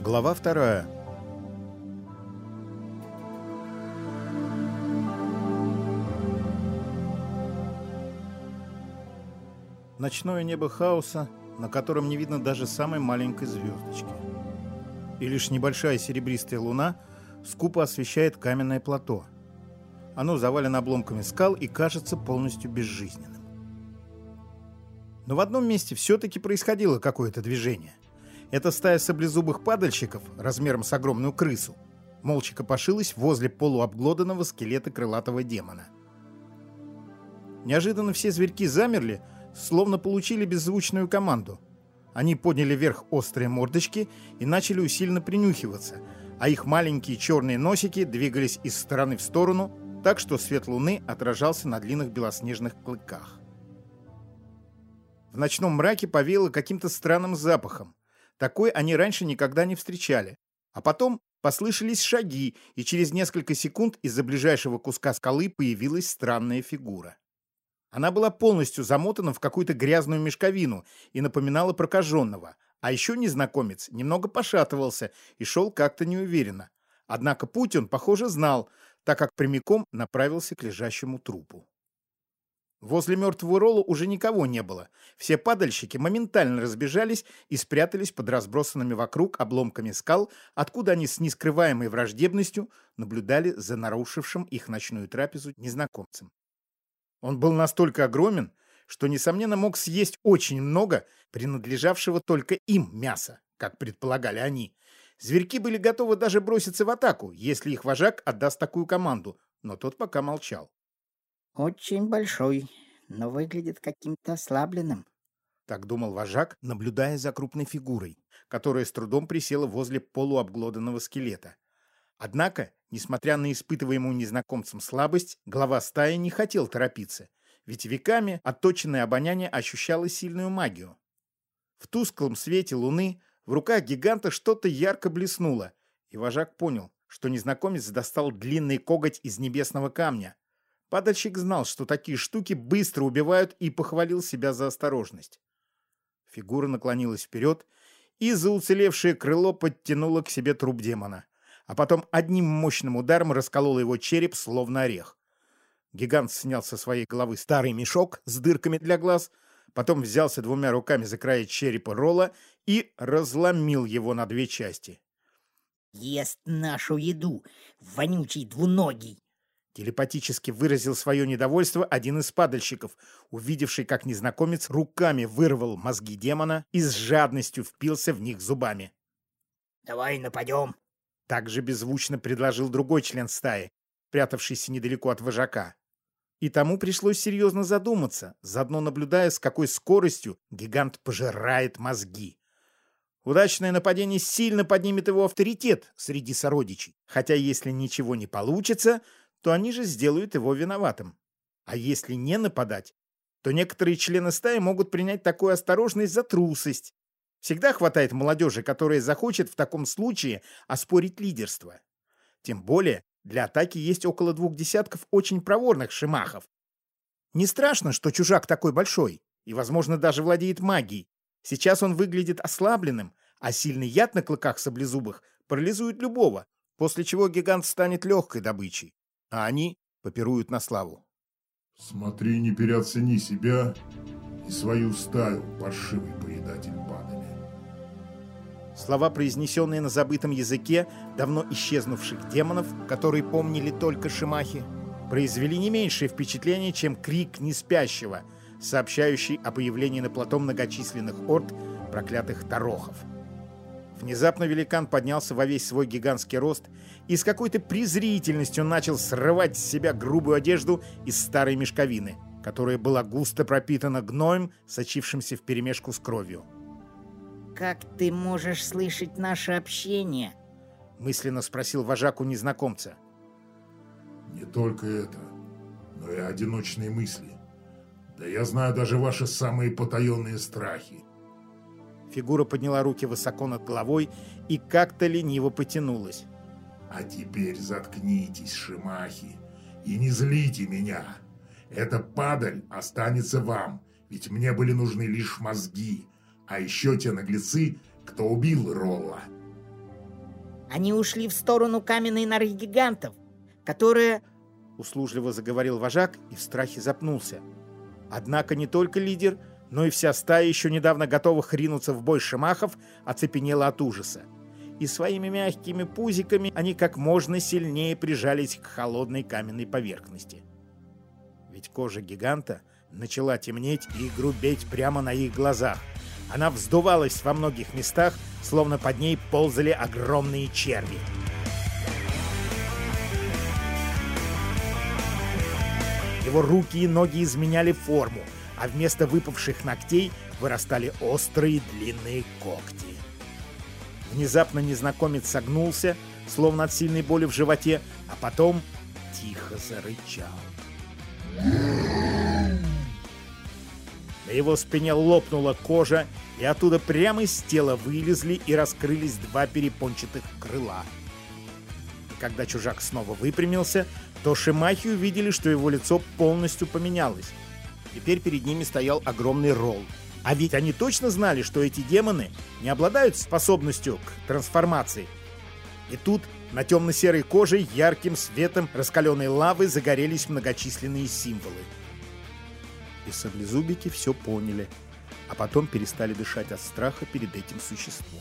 Глава вторая. Ночное небо хаоса, на котором не видно даже самой маленькой звездочки. И лишь небольшая серебристая луна скупо освещает каменное плато. Оно завалено обломками скал и кажется полностью безжизненным. Но в одном месте все-таки происходило какое-то движение. Эта стая саблезубых падальщиков, размером с огромную крысу, молча копошилась возле полуобглоданного скелета крылатого демона. Неожиданно все зверьки замерли, словно получили беззвучную команду. Они подняли вверх острые мордочки и начали усиленно принюхиваться, а их маленькие черные носики двигались из стороны в сторону, так что свет луны отражался на длинных белоснежных клыках. В ночном мраке повеяло каким-то странным запахом. Такой они раньше никогда не встречали. А потом послышались шаги, и через несколько секунд из-за ближайшего куска скалы появилась странная фигура. Она была полностью замотана в какую-то грязную мешковину и напоминала прокаженного. А еще незнакомец немного пошатывался и шел как-то неуверенно. Однако путь он, похоже, знал, так как прямиком направился к лежащему трупу. Возле мертвого Ролла уже никого не было. Все падальщики моментально разбежались и спрятались под разбросанными вокруг обломками скал, откуда они с нескрываемой враждебностью наблюдали за нарушившим их ночную трапезу незнакомцем. Он был настолько огромен, что, несомненно, мог съесть очень много принадлежавшего только им мяса, как предполагали они. Зверьки были готовы даже броситься в атаку, если их вожак отдаст такую команду, но тот пока молчал. «Очень большой, но выглядит каким-то ослабленным», — так думал вожак, наблюдая за крупной фигурой, которая с трудом присела возле полуобглоданного скелета. Однако, несмотря на испытываемую незнакомцем слабость, глава стаи не хотел торопиться, ведь веками отточенное обоняние ощущало сильную магию. В тусклом свете луны в руках гиганта что-то ярко блеснуло, и вожак понял, что незнакомец достал длинный коготь из небесного камня. Падальщик знал, что такие штуки быстро убивают, и похвалил себя за осторожность. Фигура наклонилась вперед, и за уцелевшее крыло подтянула к себе труп демона а потом одним мощным ударом расколол его череп, словно орех. Гигант снял со своей головы старый мешок с дырками для глаз, потом взялся двумя руками за край черепа Ролла и разломил его на две части. «Ест нашу еду, вонючий двуногий!» Телепатически выразил свое недовольство один из падальщиков, увидевший, как незнакомец руками вырвал мозги демона и с жадностью впился в них зубами. «Давай нападем!» Также беззвучно предложил другой член стаи, прятавшийся недалеко от вожака. И тому пришлось серьезно задуматься, заодно наблюдая, с какой скоростью гигант пожирает мозги. Удачное нападение сильно поднимет его авторитет среди сородичей, хотя если ничего не получится, то они же сделают его виноватым. А если не нападать, то некоторые члены стаи могут принять такую осторожность за трусость Всегда хватает молодежи, которая захочет в таком случае оспорить лидерство. Тем более, для атаки есть около двух десятков очень проворных шимахов. Не страшно, что чужак такой большой и, возможно, даже владеет магией. Сейчас он выглядит ослабленным, а сильный яд на клыках саблезубых парализует любого, после чего гигант станет легкой добычей, а они попируют на славу. «Смотри, не переоцени себя и свою стаю, паршивый поедатель падаль». Слова, произнесенные на забытом языке давно исчезнувших демонов, которые помнили только Шимахи, произвели не меньшее впечатление, чем крик неспящего, сообщающий о появлении на плато многочисленных орд проклятых тарохов. Внезапно великан поднялся во весь свой гигантский рост и с какой-то презрительностью начал срывать с себя грубую одежду из старой мешковины, которая была густо пропитана гноем, сочившимся вперемешку с кровью. «Как ты можешь слышать наше общение?» Мысленно спросил вожак у незнакомца. «Не только это, но и одиночные мысли. Да я знаю даже ваши самые потаенные страхи». Фигура подняла руки высоко над головой и как-то лениво потянулась. «А теперь заткнитесь, Шимахи, и не злите меня. Эта падаль останется вам, Ведь мне были нужны лишь мозги, а еще те наглецы, кто убил Ролла. Они ушли в сторону каменной норы гигантов, которая... Услужливо заговорил вожак и в страхе запнулся. Однако не только лидер, но и вся стая, еще недавно готовых ринуться в бой шимахов, оцепенела от ужаса. И своими мягкими пузиками они как можно сильнее прижались к холодной каменной поверхности. Ведь кожа гиганта начала темнеть и грубеть прямо на их глазах. Она вздувалась во многих местах, словно под ней ползали огромные черви. Его руки и ноги изменяли форму, а вместо выпавших ногтей вырастали острые длинные когти. Внезапно незнакомец согнулся, словно от сильной боли в животе, а потом тихо зарычал. На его спине лопнула кожа, и оттуда прямо из тела вылезли и раскрылись два перепончатых крыла. И когда чужак снова выпрямился, то Шимахи увидели, что его лицо полностью поменялось. Теперь перед ними стоял огромный ролл. А ведь они точно знали, что эти демоны не обладают способностью к трансформации. И тут на темно-серой коже ярким светом раскаленной лавы загорелись многочисленные символы. И саблезубики все поняли, а потом перестали дышать от страха перед этим существом.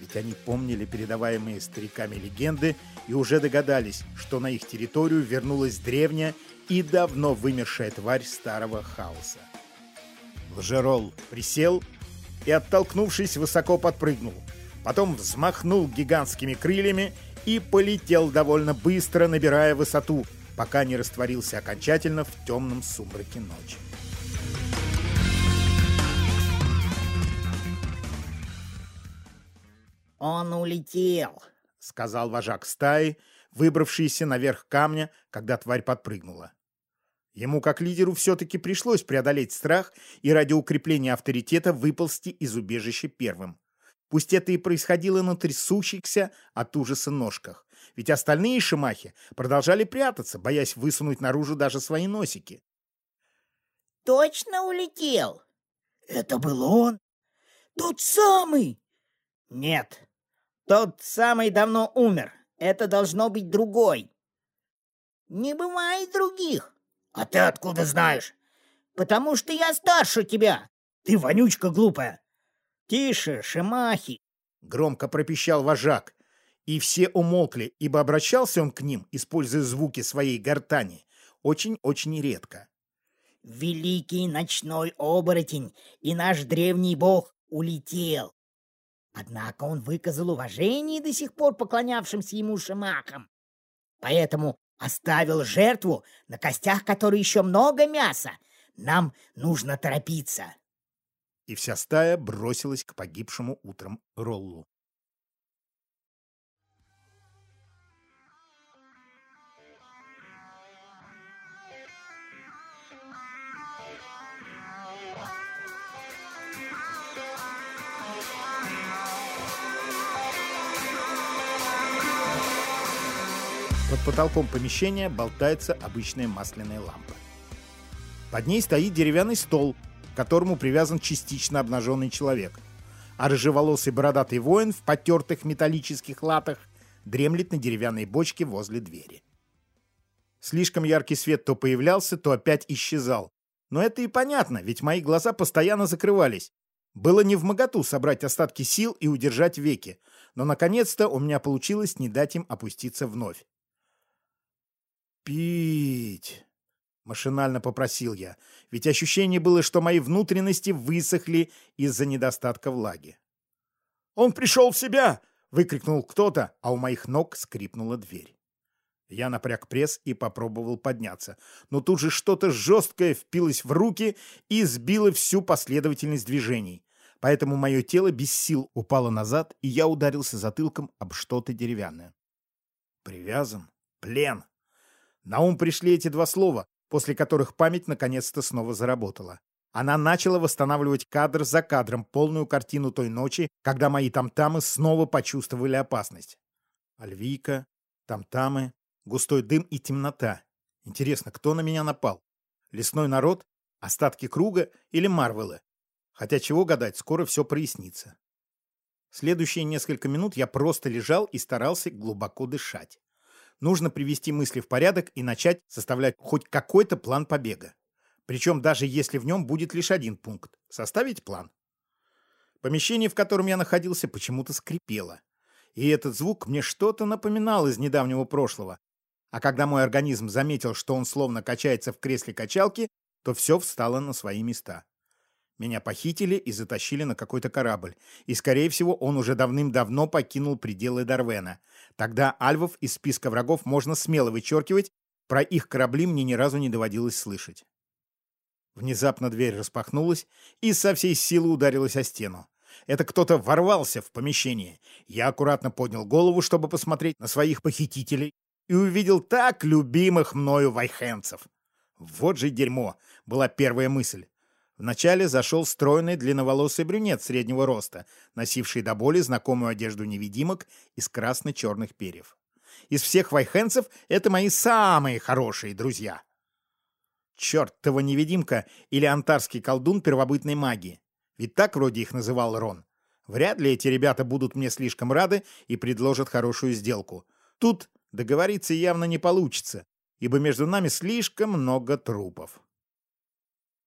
Ведь они помнили передаваемые стариками легенды и уже догадались, что на их территорию вернулась древняя и давно вымершая тварь старого хаоса. Лжерол присел и, оттолкнувшись, высоко подпрыгнул. Потом взмахнул гигантскими крыльями и полетел довольно быстро, набирая высоту, пока не растворился окончательно в темном сумраке ночи. Он улетел, сказал вожак стаи, выбравшийся наверх камня, когда тварь подпрыгнула. Ему, как лидеру, все-таки пришлось преодолеть страх и ради укрепления авторитета выползти из убежища первым. Пусть это и происходило на трясущихся от ужаса ножках. Ведь остальные шимахи продолжали прятаться, боясь высунуть наружу даже свои носики. «Точно улетел?» «Это был он? Тот самый?» «Нет, тот самый давно умер. Это должно быть другой». «Не бывает других». «А ты откуда знаешь?» «Потому что я старше тебя». «Ты вонючка глупая». «Тише, шимахи!» — громко пропищал вожак. И все умолкли, ибо обращался он к ним, используя звуки своей гортани, очень-очень редко. «Великий ночной оборотень и наш древний бог улетел. Однако он выказал уважение до сих пор поклонявшимся ему шимахам. Поэтому оставил жертву, на костях которой еще много мяса. Нам нужно торопиться. И вся стая бросилась к погибшему утром Роллу. Потолком помещения болтается обычная масляная лампа. Под ней стоит деревянный стол, к которому привязан частично обнаженный человек. А рыжеволосый бородатый воин в потертых металлических латах дремлет на деревянной бочке возле двери. Слишком яркий свет то появлялся, то опять исчезал. Но это и понятно, ведь мои глаза постоянно закрывались. Было не в моготу собрать остатки сил и удержать веки, но наконец-то у меня получилось не дать им опуститься вновь. «Пить!» — машинально попросил я, ведь ощущение было, что мои внутренности высохли из-за недостатка влаги. «Он пришел в себя!» — выкрикнул кто-то, а у моих ног скрипнула дверь. Я напряг пресс и попробовал подняться, но тут же что-то жесткое впилось в руки и сбило всю последовательность движений. Поэтому мое тело без сил упало назад, и я ударился затылком об что-то деревянное. Привязан? Плен? На ум пришли эти два слова, после которых память наконец-то снова заработала. Она начала восстанавливать кадр за кадром полную картину той ночи, когда мои тамтамы снова почувствовали опасность. Альвийка, тамтамы, густой дым и темнота. Интересно, кто на меня напал? Лесной народ? Остатки круга или Марвелы? Хотя чего гадать, скоро все прояснится. Следующие несколько минут я просто лежал и старался глубоко дышать. Нужно привести мысли в порядок и начать составлять хоть какой-то план побега. Причем даже если в нем будет лишь один пункт – составить план. Помещение, в котором я находился, почему-то скрипело. И этот звук мне что-то напоминал из недавнего прошлого. А когда мой организм заметил, что он словно качается в кресле качалки, то все встало на свои места. Меня похитили и затащили на какой-то корабль. И, скорее всего, он уже давным-давно покинул пределы Дарвена. Тогда альвов из списка врагов можно смело вычеркивать, про их корабли мне ни разу не доводилось слышать. Внезапно дверь распахнулась и со всей силы ударилась о стену. Это кто-то ворвался в помещение. Я аккуратно поднял голову, чтобы посмотреть на своих похитителей, и увидел так любимых мною вайхенцев. Вот же дерьмо, была первая мысль. Вначале зашел стройный длинноволосый брюнет среднего роста, носивший до боли знакомую одежду невидимок из красно-черных перьев. Из всех вайхенцев это мои самые хорошие друзья. Чертова невидимка или антарский колдун первобытной магии. Ведь так вроде их называл Рон. Вряд ли эти ребята будут мне слишком рады и предложат хорошую сделку. Тут договориться явно не получится, ибо между нами слишком много трупов.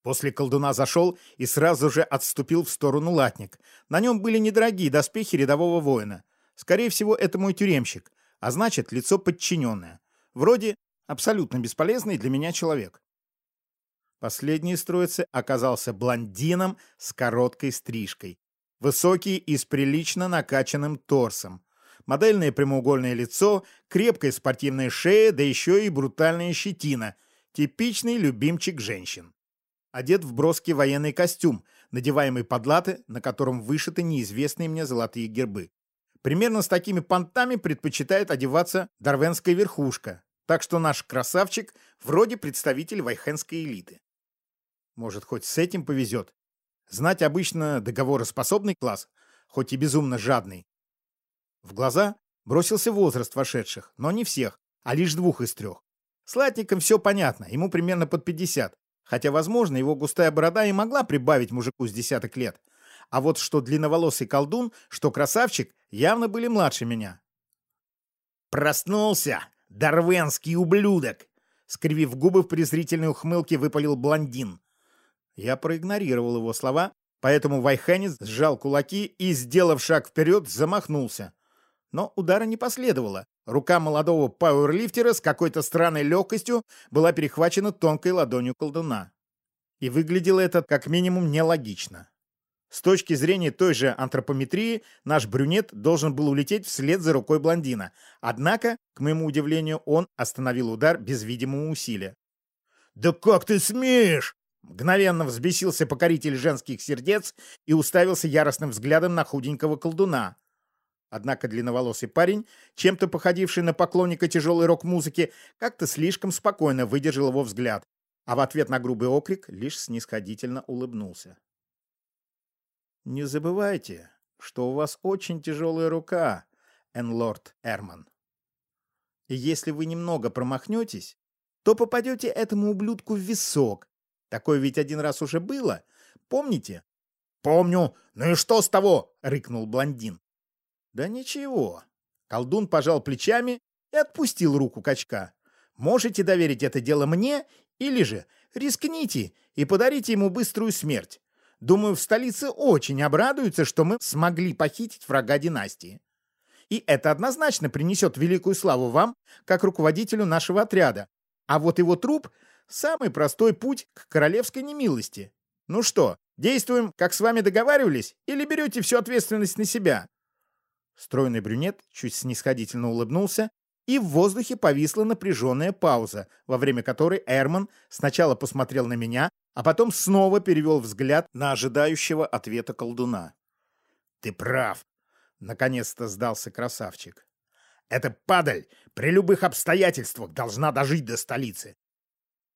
После колдуна зашел и сразу же отступил в сторону латник. На нем были недорогие доспехи рядового воина. Скорее всего, это мой тюремщик, а значит, лицо подчиненное. Вроде абсолютно бесполезный для меня человек. Последний из троицы оказался блондином с короткой стрижкой. Высокий и с прилично накачанным торсом. Модельное прямоугольное лицо, крепкая спортивная шея, да еще и брутальная щетина. Типичный любимчик женщин одет в броский военный костюм, надеваемый под латы, на котором вышиты неизвестные мне золотые гербы. Примерно с такими понтами предпочитает одеваться дарвенская верхушка, так что наш красавчик вроде представитель вайхенской элиты. Может, хоть с этим повезет. Знать обычно договороспособный класс, хоть и безумно жадный. В глаза бросился возраст вошедших, но не всех, а лишь двух из трех. С Латником все понятно, ему примерно под 50, Хотя, возможно, его густая борода и могла прибавить мужику с десяток лет. А вот что длинноволосый колдун, что красавчик, явно были младше меня. «Проснулся, дарвенский ублюдок!» Скривив губы в презрительной ухмылке, выпалил блондин. Я проигнорировал его слова, поэтому Вайхенец сжал кулаки и, сделав шаг вперед, замахнулся. Но удара не последовало. Рука молодого пауэрлифтера с какой-то странной легкостью была перехвачена тонкой ладонью колдуна. И выглядело это как минимум нелогично. С точки зрения той же антропометрии, наш брюнет должен был улететь вслед за рукой блондина. Однако, к моему удивлению, он остановил удар без видимого усилия. «Да как ты смеешь!» Мгновенно взбесился покоритель женских сердец и уставился яростным взглядом на худенького колдуна. Однако длинноволосый парень, чем-то походивший на поклонника тяжелой рок-музыки, как-то слишком спокойно выдержал его взгляд, а в ответ на грубый окрик лишь снисходительно улыбнулся. «Не забывайте, что у вас очень тяжелая рука, Энлорд Эрман. И если вы немного промахнетесь, то попадете этому ублюдку в висок. Такое ведь один раз уже было. Помните?» «Помню. Ну и что с того?» — рыкнул блондин. Да ничего. Колдун пожал плечами и отпустил руку качка. Можете доверить это дело мне, или же рискните и подарите ему быструю смерть. Думаю, в столице очень обрадуются, что мы смогли похитить врага династии. И это однозначно принесет великую славу вам, как руководителю нашего отряда. А вот его труп — самый простой путь к королевской немилости. Ну что, действуем, как с вами договаривались, или берете всю ответственность на себя? Стройный брюнет чуть снисходительно улыбнулся, и в воздухе повисла напряженная пауза, во время которой Эрман сначала посмотрел на меня, а потом снова перевел взгляд на ожидающего ответа колдуна. «Ты прав!» — наконец-то сдался красавчик. «Эта падаль при любых обстоятельствах должна дожить до столицы!»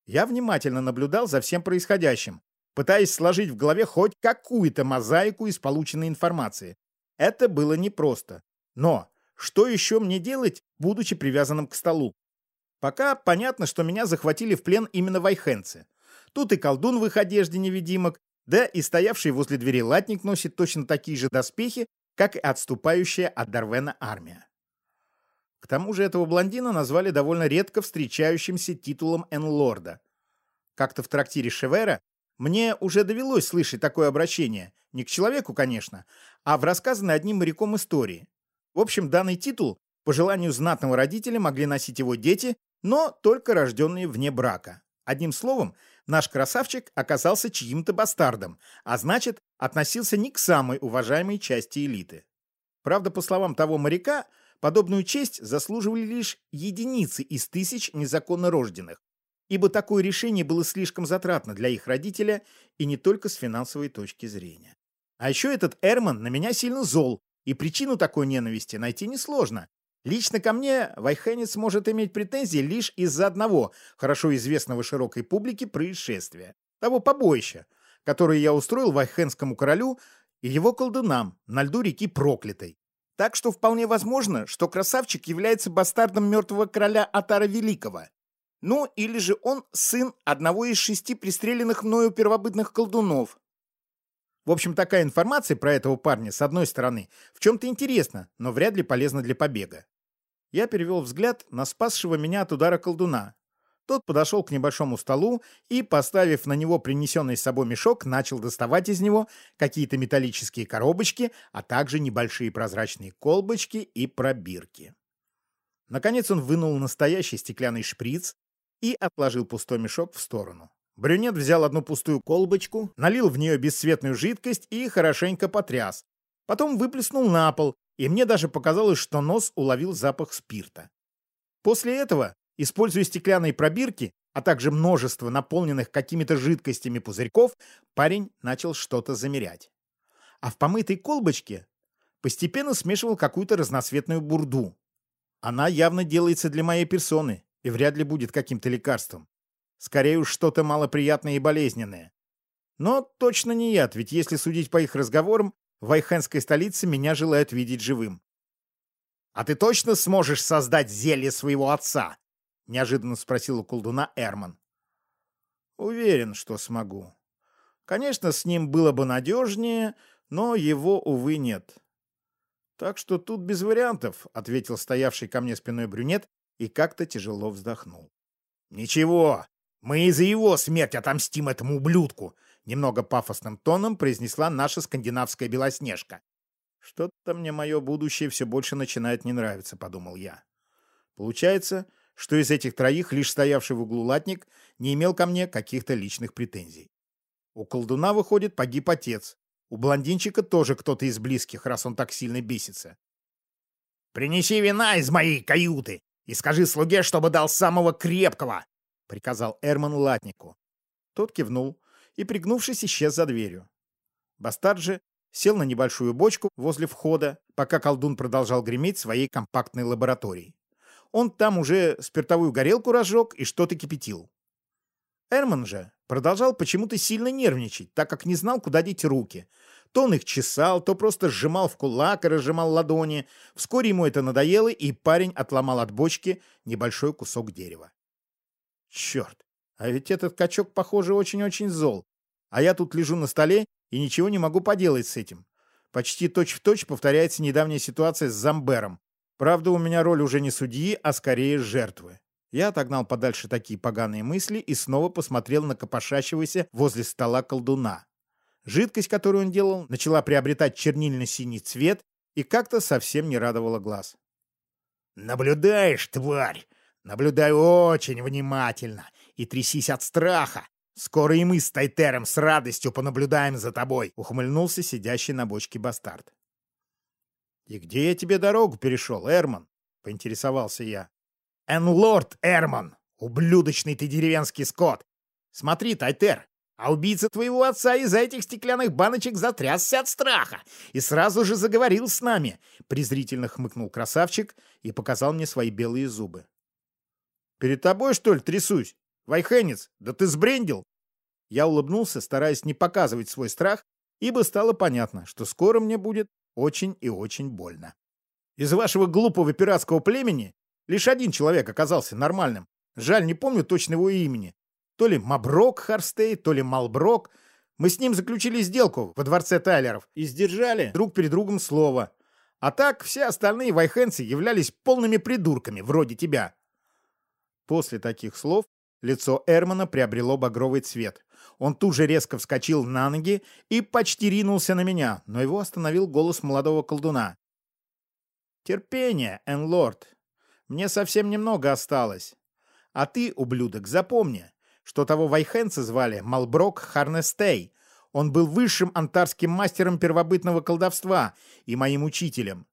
Я внимательно наблюдал за всем происходящим, пытаясь сложить в голове хоть какую-то мозаику из полученной информации. Это было непросто. Но что еще мне делать, будучи привязанным к столу? Пока понятно, что меня захватили в плен именно вайхенцы. Тут и колдун в их одежде невидимок, да и стоявший возле двери латник носит точно такие же доспехи, как и отступающая от Дарвена армия. К тому же этого блондина назвали довольно редко встречающимся титулом Энлорда. Как-то в трактире Шевера мне уже довелось слышать такое обращение, не к человеку, конечно, а в рассказанной одним моряком истории. В общем, данный титул, по желанию знатного родителя, могли носить его дети, но только рожденные вне брака. Одним словом, наш красавчик оказался чьим-то бастардом, а значит, относился не к самой уважаемой части элиты. Правда, по словам того моряка, подобную честь заслуживали лишь единицы из тысяч незаконно рожденных, ибо такое решение было слишком затратно для их родителя и не только с финансовой точки зрения. А еще этот Эрман на меня сильно зол, и причину такой ненависти найти несложно. Лично ко мне Вайхенец может иметь претензии лишь из-за одного хорошо известного широкой публике происшествия. Того побоища, которое я устроил Вайхенскому королю и его колдунам на льду реки Проклятой. Так что вполне возможно, что красавчик является бастардом мертвого короля Атара Великого. Ну, или же он сын одного из шести пристреленных мною первобытных колдунов. В общем, такая информация про этого парня, с одной стороны, в чем-то интересна, но вряд ли полезна для побега. Я перевел взгляд на спасшего меня от удара колдуна. Тот подошел к небольшому столу и, поставив на него принесенный с собой мешок, начал доставать из него какие-то металлические коробочки, а также небольшие прозрачные колбочки и пробирки. Наконец он вынул настоящий стеклянный шприц и отложил пустой мешок в сторону. Брюнет взял одну пустую колбочку, налил в нее бесцветную жидкость и хорошенько потряс. Потом выплеснул на пол, и мне даже показалось, что нос уловил запах спирта. После этого, используя стеклянные пробирки, а также множество наполненных какими-то жидкостями пузырьков, парень начал что-то замерять. А в помытой колбочке постепенно смешивал какую-то разноцветную бурду. Она явно делается для моей персоны и вряд ли будет каким-то лекарством. Скорее уж что-то малоприятное и болезненное. Но точно не яд, ведь если судить по их разговорам, в Айхенской столице меня желают видеть живым. «А ты точно сможешь создать зелье своего отца?» — неожиданно спросил у колдуна Эрман. «Уверен, что смогу. Конечно, с ним было бы надежнее, но его, увы, нет. Так что тут без вариантов», — ответил стоявший ко мне спиной брюнет и как-то тяжело вздохнул. «Ничего, мы и за его смерть отомстим этому ублюдку!» Немного пафосным тоном произнесла наша скандинавская Белоснежка. «Что-то мне мое будущее все больше начинает не нравиться», — подумал я. Получается, что из этих троих лишь стоявший в углу латник не имел ко мне каких-то личных претензий. У колдуна, выходит, погиб отец. У блондинчика тоже кто-то из близких, раз он так сильно бесится. «Принеси вина из моей каюты и скажи слуге, чтобы дал самого крепкого!» Приказал Эрман латнику. Тот кивнул и, пригнувшись, исчез за дверью. Бастард же сел на небольшую бочку возле входа, пока колдун продолжал греметь своей компактной лабораторией. Он там уже спиртовую горелку разжег и что-то кипятил. Эрман же продолжал почему-то сильно нервничать, так как не знал, куда деть руки. То он их чесал, то просто сжимал в кулак и разжимал ладони. Вскоре ему это надоело, и парень отломал от бочки небольшой кусок дерева. Черт, а ведь этот качок, похоже, очень-очень зол. А я тут лежу на столе и ничего не могу поделать с этим. Почти точь-в-точь точь повторяется недавняя ситуация с Замбером. Правда, у меня роль уже не судьи, а скорее жертвы. Я отогнал подальше такие поганые мысли и снова посмотрел на копошащегося возле стола колдуна. Жидкость, которую он делал, начала приобретать чернильно-синий цвет и как-то совсем не радовала глаз. «Наблюдаешь, тварь!» Наблюдай очень внимательно и трясись от страха. Скоро и мы с Тайтером с радостью понаблюдаем за тобой», — ухмыльнулся сидящий на бочке бастард. «И где я тебе дорогу перешел, Эрман?» — поинтересовался я. «Энлорд Эрман, ублюдочный ты деревенский скот! Смотри, Тайтер, а убийца твоего отца из-за этих стеклянных баночек затрясся от страха и сразу же заговорил с нами!» Презрительно хмыкнул красавчик и показал мне свои белые зубы. Перед тобой, что ли, трясусь? Вайхенец, да ты сбрендил!» Я улыбнулся, стараясь не показывать свой страх, ибо стало понятно, что скоро мне будет очень и очень больно. Из вашего глупого пиратского племени лишь один человек оказался нормальным. Жаль, не помню точно его имени. То ли Маброк Харстей, то ли Малброк. Мы с ним заключили сделку во дворце Тайлеров и сдержали друг перед другом слово. А так все остальные вайхенцы являлись полными придурками, вроде тебя. После таких слов лицо Эрмана приобрело багровый цвет. Он тут же резко вскочил на ноги и почти ринулся на меня, но его остановил голос молодого колдуна. «Терпение, Энлорд. Мне совсем немного осталось. А ты, ублюдок, запомни, что того вайхенца звали Малброк Харнестей. Он был высшим антарским мастером первобытного колдовства и моим учителем.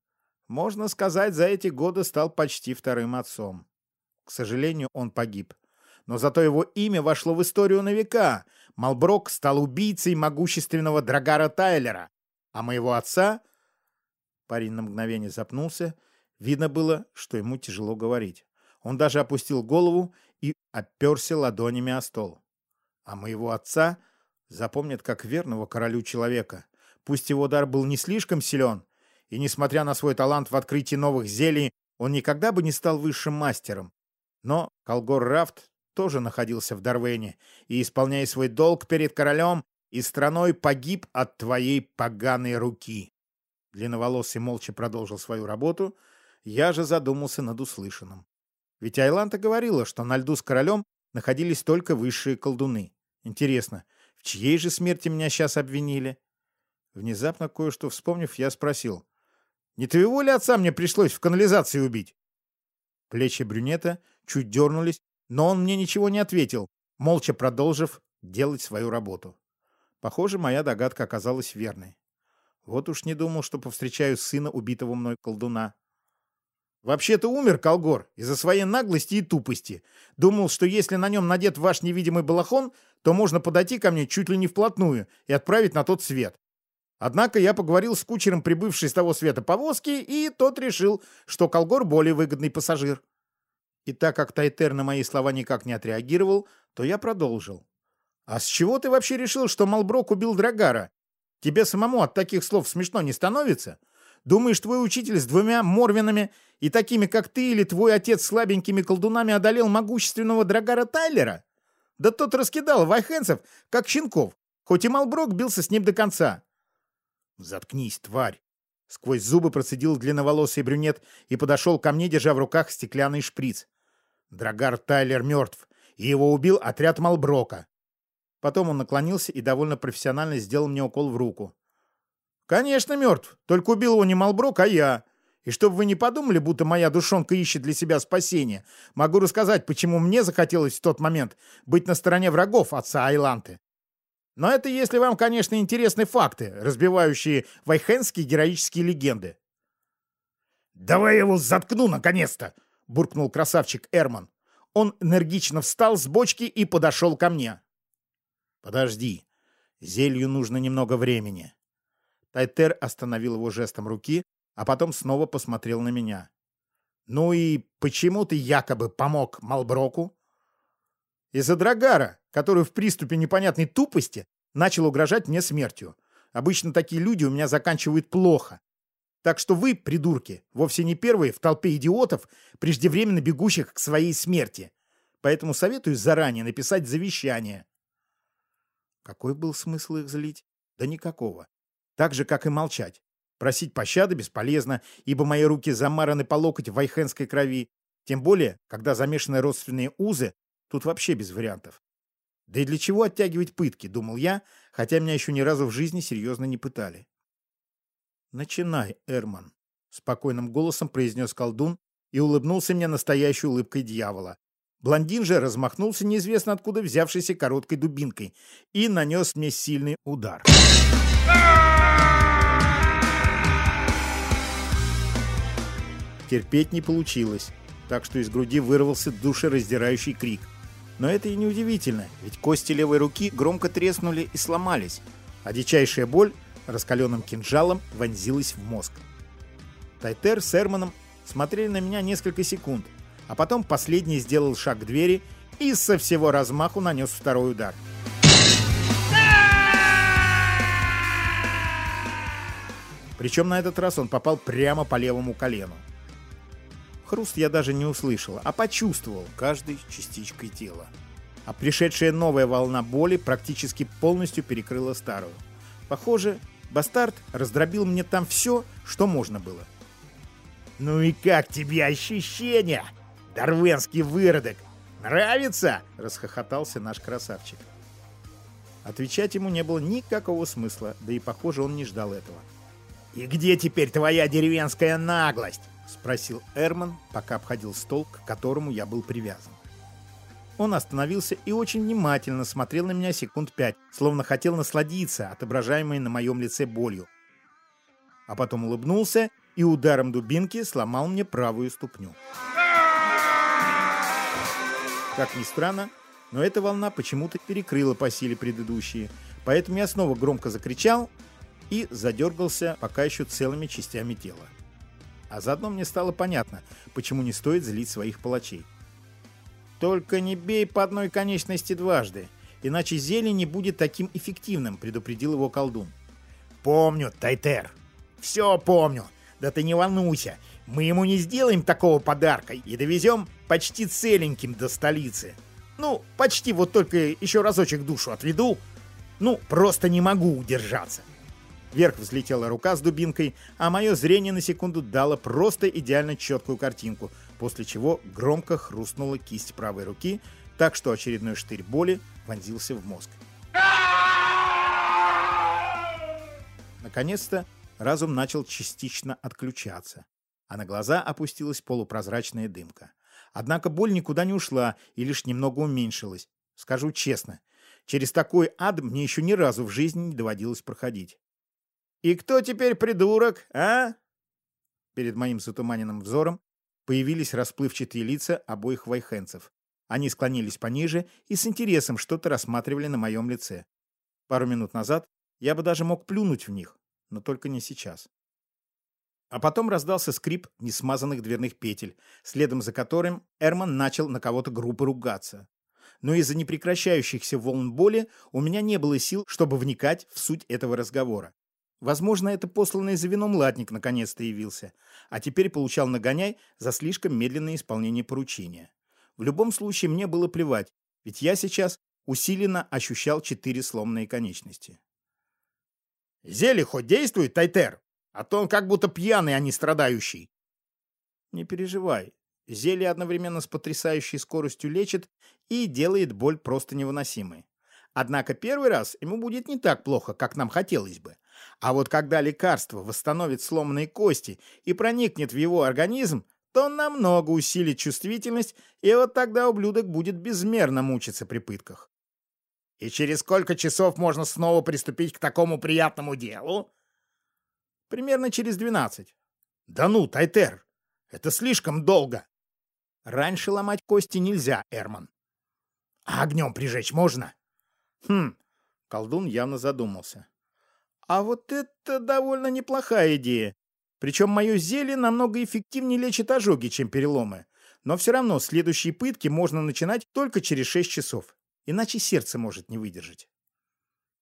Можно сказать, за эти годы стал почти вторым отцом. К сожалению, он погиб. Но зато его имя вошло в историю на века. Малброк стал убийцей могущественного Драгара Тайлера, а моего отца Парень на мгновение запнулся. Видно было, что ему тяжело говорить. Он даже опустил голову и оперся ладонями о стол. А моего отца запомнят как верного королю человека. Пусть его дар был не слишком силен, и, несмотря на свой талант в открытии новых зелий, он никогда бы не стал высшим мастером. Но Колгор Рафт тоже находился в Дарвене и, исполняя свой долг перед королем и страной, погиб от твоей поганой руки. Длинноволосый молча продолжил свою работу, я же задумался над услышанным. Ведь Айланта говорила, что на льду с королем находились только высшие колдуны. Интересно, в чьей же смерти меня сейчас обвинили? Внезапно кое-что вспомнив, я спросил. «Не твоего ли отца мне пришлось в канализации убить?» Плечи брюнета чуть дернулись, но он мне ничего не ответил, молча продолжив делать свою работу. Похоже, моя догадка оказалась верной. Вот уж не думал, что повстречаю сына убитого мной колдуна. Вообще-то умер Колгор из-за своей наглости и тупости. Думал, что если на нем надет ваш невидимый балахон, то можно подойти ко мне чуть ли не вплотную и отправить на тот свет. Однако я поговорил с кучером прибывшей с того света повозки, и тот решил, что Колгор более выгодный пассажир. И так как Тайтер на мои слова никак не отреагировал, то я продолжил. «А с чего ты вообще решил, что Малброк убил Драгара? Тебе самому от таких слов смешно не становится? Думаешь, твой учитель с двумя Морвинами и такими, как ты или твой отец слабенькими колдунами одолел могущественного Драгара Тайлера? Да тот раскидал вайхенцев, как щенков, хоть и Малброк бился с ним до конца. Заткнись, тварь! Сквозь зубы процедил длинноволосый брюнет и подошел ко мне, держа в руках стеклянный шприц. Драгар Тайлер мертв, и его убил отряд Малброка. Потом он наклонился и довольно профессионально сделал мне укол в руку. «Конечно, мертв. Только убил его не Малброк, а я. И чтобы вы не подумали, будто моя душонка ищет для себя спасения, могу рассказать, почему мне захотелось в тот момент быть на стороне врагов отца Айланты. Но это если вам, конечно, интересны факты, разбивающие вайхенские героические легенды». «Давай его заткну, наконец-то!» — буркнул красавчик Эрман. Он энергично встал с бочки и подошел ко мне. «Подожди. Зелью нужно немного времени». Тайтер остановил его жестом руки, а потом снова посмотрел на меня. «Ну и почему ты якобы помог Малброку?» «Из-за Драгара, который в приступе непонятной тупости начал угрожать мне смертью. Обычно такие люди у меня заканчивают плохо. Так что вы, придурки, вовсе не первые в толпе идиотов, преждевременно бегущих к своей смерти. Поэтому советую заранее написать завещание. Какой был смысл их злить? Да никакого. Так же, как и молчать. Просить пощады бесполезно, ибо мои руки замараны по локоть в вайхенской крови. Тем более, когда замешаны родственные узы, тут вообще без вариантов. Да и для чего оттягивать пытки, думал я, хотя меня еще ни разу в жизни серьезно не пытали. «Начинай, Эрман», — спокойным голосом произнес колдун и улыбнулся мне настоящей улыбкой дьявола. Блондин же размахнулся неизвестно откуда взявшейся короткой дубинкой и нанес мне сильный удар. Терпеть не получилось, так что из груди вырвался душераздирающий крик. Но это и не удивительно, ведь кости левой руки громко треснули и сломались, а дичайшая боль раскаленным кинжалом вонзилась в мозг. Тайтер с Эрманом смотрели на меня несколько секунд – а потом последний сделал шаг к двери и со всего размаху нанес второй удар. Причем на этот раз он попал прямо по левому колену. Хруст я даже не услышал, а почувствовал каждой частичкой тела. а пришедшая новая волна боли практически полностью перекрыла старую. Похоже, бастард раздробил мне там все, что можно было. «Ну и как тебе ощущения, дарвенский выродок? Нравится?» — расхохотался наш красавчик. Отвечать ему не было никакого смысла, да и, похоже, он не ждал этого. «И где теперь твоя деревенская наглость?» — спросил Эрман, пока обходил стол, к которому я был привязан. Он остановился и очень внимательно смотрел на меня секунд пять, словно хотел насладиться отображаемой на моем лице болью. А потом улыбнулся и ударом дубинки сломал мне правую ступню. Как ни странно, но эта волна почему-то перекрыла по силе предыдущие, поэтому я снова громко закричал и задергался пока еще целыми частями тела. А заодно мне стало понятно, почему не стоит злить своих палачей. «Только не бей по одной конечности дважды, иначе зелье не будет таким эффективным», — предупредил его колдун. «Помню, Тайтер. Все помню. Да ты не волнуйся. Мы ему не сделаем такого подарка и довезем почти целеньким до столицы. Ну, почти вот только еще разочек душу отведу. Ну, просто не могу удержаться. Вверх взлетела рука с дубинкой, а мое зрение на секунду дало просто идеально четкую картинку, после чего громко хрустнула кисть правой руки, так что очередной штырь боли вонзился в мозг. Наконец-то разум начал частично отключаться, а на глаза опустилась полупрозрачная дымка. Однако боль никуда не ушла и лишь немного уменьшилась. Скажу честно, через такой ад мне еще ни разу в жизни не доводилось проходить. «И кто теперь придурок, а?» Перед моим затуманенным взором появились расплывчатые лица обоих вайхенцев. Они склонились пониже и с интересом что-то рассматривали на моем лице. Пару минут назад я бы даже мог плюнуть в них, но только не сейчас. А потом раздался скрип несмазанных дверных петель, следом за которым Эрман начал на кого-то грубо ругаться. Но из-за непрекращающихся волн боли у меня не было сил, чтобы вникать в суть этого разговора. Возможно, это посланный за вином латник наконец-то явился, а теперь получал нагоняй за слишком медленное исполнение поручения. В любом случае, мне было плевать, ведь я сейчас усиленно ощущал четыре сломанные конечности. «Зелье хоть действует, Тайтер? А то он как будто пьяный, а не страдающий». «Не переживай. Зелье одновременно с потрясающей скоростью лечит и делает боль просто невыносимой. Однако первый раз ему будет не так плохо, как нам хотелось бы. А вот когда лекарство восстановит сломанные кости и проникнет в его организм, то намного усилит чувствительность, и вот тогда ублюдок будет безмерно мучиться при пытках. И через сколько часов можно снова приступить к такому приятному делу? Примерно через двенадцать. Да ну, Тайтер, это слишком долго. Раньше ломать кости нельзя, Эрман. А огнем прижечь можно? Хм, колдун явно задумался. А вот это довольно неплохая идея. Причем мое зелье намного эффективнее лечит ожоги, чем переломы. Но все равно следующие пытки можно начинать только через 6 часов. Иначе сердце может не выдержать.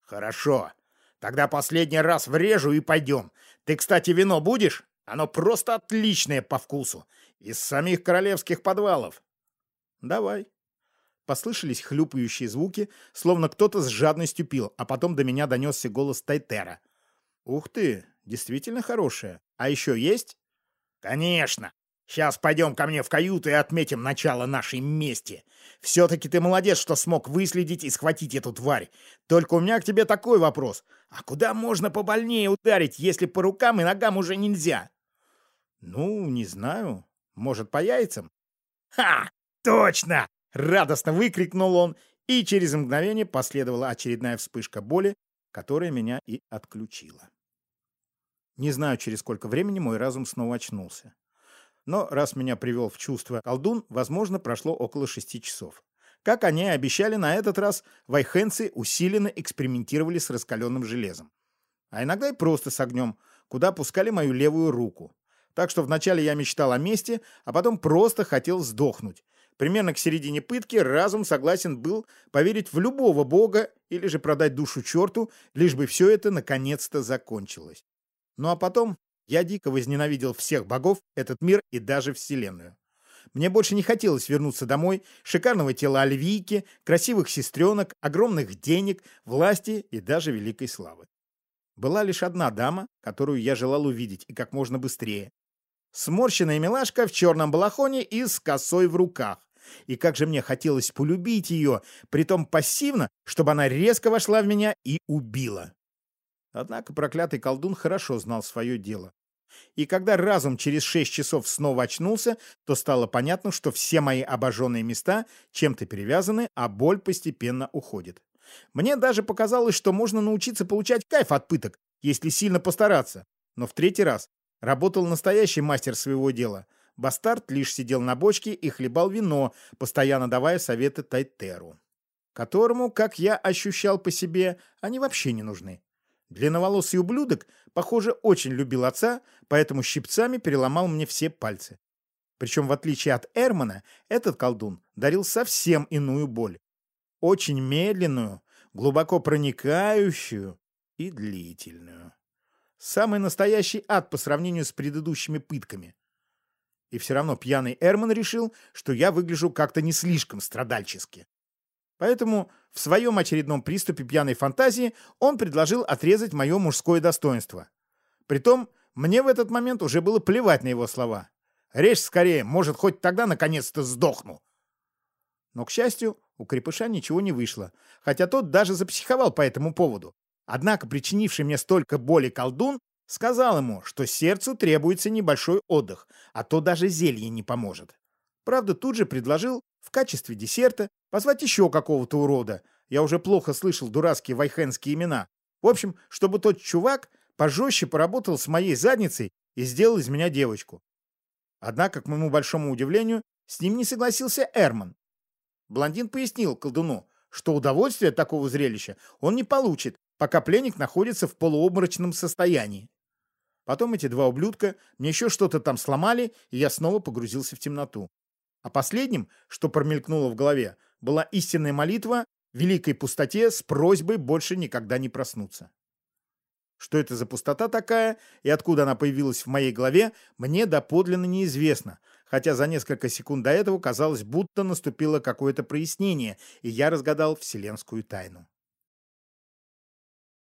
Хорошо. Тогда последний раз врежу и пойдем. Ты, кстати, вино будешь? Оно просто отличное по вкусу. Из самих королевских подвалов. Давай. Послышались хлюпающие звуки, словно кто-то с жадностью пил, а потом до меня донесся голос Тайтера. «Ух ты, действительно хорошая. А еще есть?» «Конечно. Сейчас пойдем ко мне в каюту и отметим начало нашей мести. Все-таки ты молодец, что смог выследить и схватить эту тварь. Только у меня к тебе такой вопрос. А куда можно побольнее ударить, если по рукам и ногам уже нельзя?» «Ну, не знаю. Может, по яйцам?» «Ха! Точно! Радостно выкрикнул он, и через мгновение последовала очередная вспышка боли, которая меня и отключила. Не знаю, через сколько времени мой разум снова очнулся. Но раз меня привел в чувство колдун, возможно, прошло около шести часов. Как они и обещали, на этот раз вайхенцы усиленно экспериментировали с раскаленным железом. А иногда и просто с огнем, куда пускали мою левую руку. Так что вначале я мечтал о мести, а потом просто хотел сдохнуть, Примерно к середине пытки разум согласен был поверить в любого бога или же продать душу черту, лишь бы все это наконец-то закончилось. Ну а потом я дико возненавидел всех богов, этот мир и даже Вселенную. Мне больше не хотелось вернуться домой, шикарного тела Альвийки, красивых сестренок, огромных денег, власти и даже великой славы. Была лишь одна дама, которую я желал увидеть и как можно быстрее. Сморщенная милашка в черном балахоне и с косой в руках. И как же мне хотелось полюбить ее, притом пассивно, чтобы она резко вошла в меня и убила. Однако проклятый колдун хорошо знал свое дело. И когда разум через шесть часов снова очнулся, то стало понятно, что все мои обожженные места чем-то перевязаны, а боль постепенно уходит. Мне даже показалось, что можно научиться получать кайф от пыток, если сильно постараться. Но в третий раз работал настоящий мастер своего дела. Бастард лишь сидел на бочке и хлебал вино, постоянно давая советы Тайтеру, которому, как я ощущал по себе, они вообще не нужны. Длинноволосый ублюдок, похоже, очень любил отца, поэтому щипцами переломал мне все пальцы. Причем, в отличие от Эрмана, этот колдун дарил совсем иную боль. Очень медленную, глубоко проникающую и длительную. Самый настоящий ад по сравнению с предыдущими пытками. И все равно пьяный Эрман решил, что я выгляжу как-то не слишком страдальчески. Поэтому в своем очередном приступе пьяной фантазии он предложил отрезать мое мужское достоинство. Притом, мне в этот момент уже было плевать на его слова. «Режь скорее, может, хоть тогда наконец-то сдохну». Но, к счастью, у крепыша ничего не вышло, хотя тот даже запсиховал по этому поводу. Однако причинивший мне столько боли колдун сказал ему, что сердцу требуется небольшой отдых, а то даже зелье не поможет. Правда, тут же предложил в качестве десерта позвать еще какого-то урода. Я уже плохо слышал дурацкие вайхенские имена. В общем, чтобы тот чувак пожестче поработал с моей задницей и сделал из меня девочку. Однако, к моему большому удивлению, с ним не согласился Эрман. Блондин пояснил колдуну, что удовольствие от такого зрелища он не получит, пока пленник находится в полуобморочном состоянии. Потом эти два ублюдка мне еще что-то там сломали, и я снова погрузился в темноту. А последним, что промелькнуло в голове, была истинная молитва великой пустоте с просьбой больше никогда не проснуться. Что это за пустота такая и откуда она появилась в моей голове, мне доподлинно неизвестно, хотя за несколько секунд до этого казалось, будто наступило какое-то прояснение, и я разгадал вселенскую тайну.